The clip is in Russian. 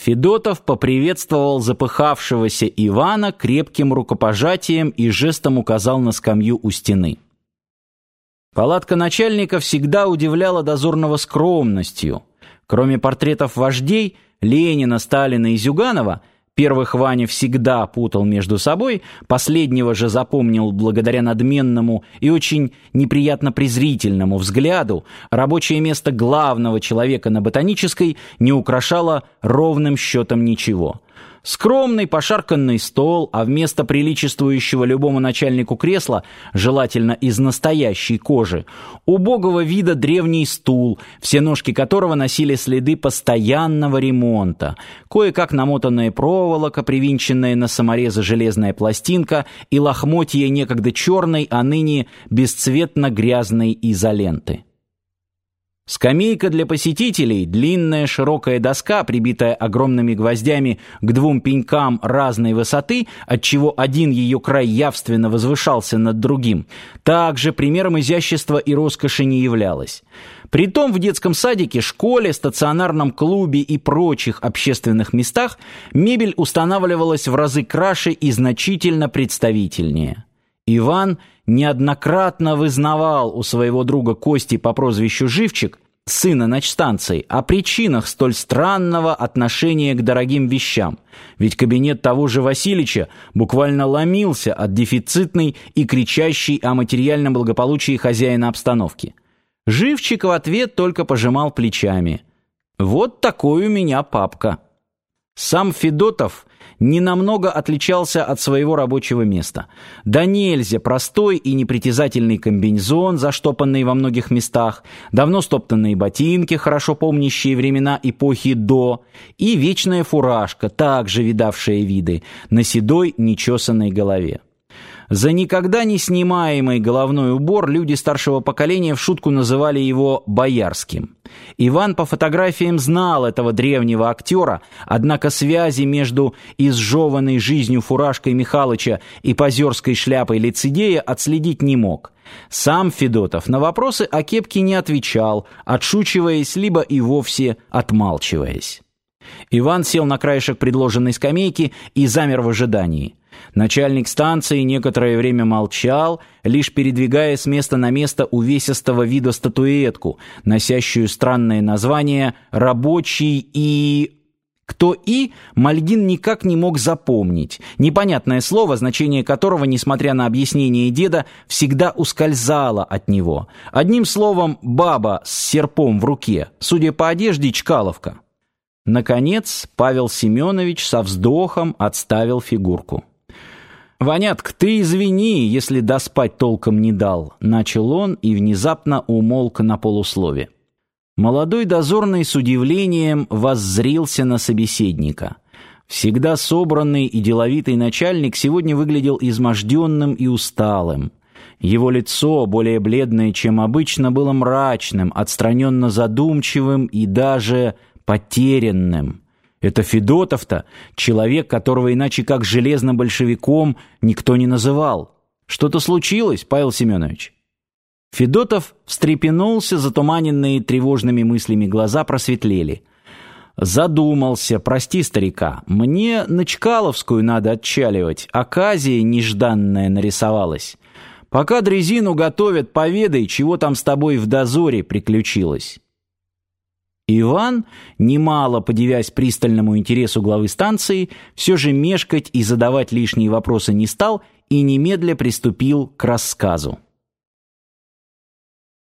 Федотов поприветствовал запыхавшегося Ивана крепким рукопожатием и жестом указал на скамью у стены. Палатка начальника всегда удивляла дозорного скромностью. Кроме портретов вождей Ленина, Сталина и Зюганова, Первых Ваня всегда путал между собой, последнего же запомнил благодаря надменному и очень неприятно презрительному взгляду. Рабочее место главного человека на ботанической не украшало ровным счетом ничего. Скромный пошарканный стол, а вместо приличествующего любому начальнику кресла, желательно из настоящей кожи, убогого вида древний стул, все ножки которого носили следы постоянного ремонта, кое-как намотанная проволока, привинченная на саморезы железная пластинка и лохмотья некогда черной, а ныне бесцветно-грязной изоленты. Скамейка для посетителей, длинная широкая доска, прибитая огромными гвоздями к двум пенькам разной высоты, отчего один ее край явственно возвышался над другим, также примером изящества и роскоши не являлась. Притом в детском садике, школе, стационарном клубе и прочих общественных местах мебель устанавливалась в разы краше и значительно представительнее. Иван неоднократно вызнавал у своего друга Кости по прозвищу Живчик, сына начстанции, о причинах столь странного отношения к дорогим вещам. Ведь кабинет того же Васильича буквально ломился от дефицитной и кричащей о материальном благополучии хозяина обстановки. Живчик в ответ только пожимал плечами. «Вот такой у меня папка». Сам Федотов ненамного отличался от своего рабочего места. Да нельзя простой и непритязательный комбинезон, заштопанный во многих местах, давно стоптанные ботинки, хорошо помнящие времена эпохи до, и вечная фуражка, также видавшая виды, на седой нечесанной голове. За никогда не снимаемый головной убор люди старшего поколения в шутку называли его «боярским». Иван по фотографиям знал этого древнего актера, однако связи между изжеванной жизнью фуражкой Михалыча и позерской шляпой лицедея отследить не мог. Сам Федотов на вопросы о кепке не отвечал, отшучиваясь, либо и вовсе отмалчиваясь. Иван сел на краешек предложенной скамейки и замер в ожидании. Начальник станции некоторое время молчал, лишь передвигая с места на место увесистого вида статуэтку, носящую странное название «Рабочий и...» Кто «и» Мальгин никак не мог запомнить. Непонятное слово, значение которого, несмотря на объяснение деда, всегда ускользало от него. Одним словом, баба с серпом в руке, судя по одежде, чкаловка. Наконец, Павел Семенович со вздохом отставил фигурку. «Ванятка, ты извини, если доспать толком не дал», — начал он и внезапно умолк на полуслове. Молодой дозорный с удивлением воззрился на собеседника. Всегда собранный и деловитый начальник сегодня выглядел изможденным и усталым. Его лицо, более бледное, чем обычно, было мрачным, отстраненно задумчивым и даже потерянным. Это Федотов-то, человек, которого иначе как железным большевиком никто не называл. Что-то случилось, Павел Семенович? Федотов встрепенулся, затуманенные тревожными мыслями глаза просветлели. Задумался, прости старика, мне на Чкаловскую надо отчаливать, оказия нежданная нарисовалась. Пока дрезину готовят, поведай, чего там с тобой в дозоре приключилось. Иван, немало подивясь пристальному интересу главы станции, все же мешкать и задавать лишние вопросы не стал и немедля приступил к рассказу.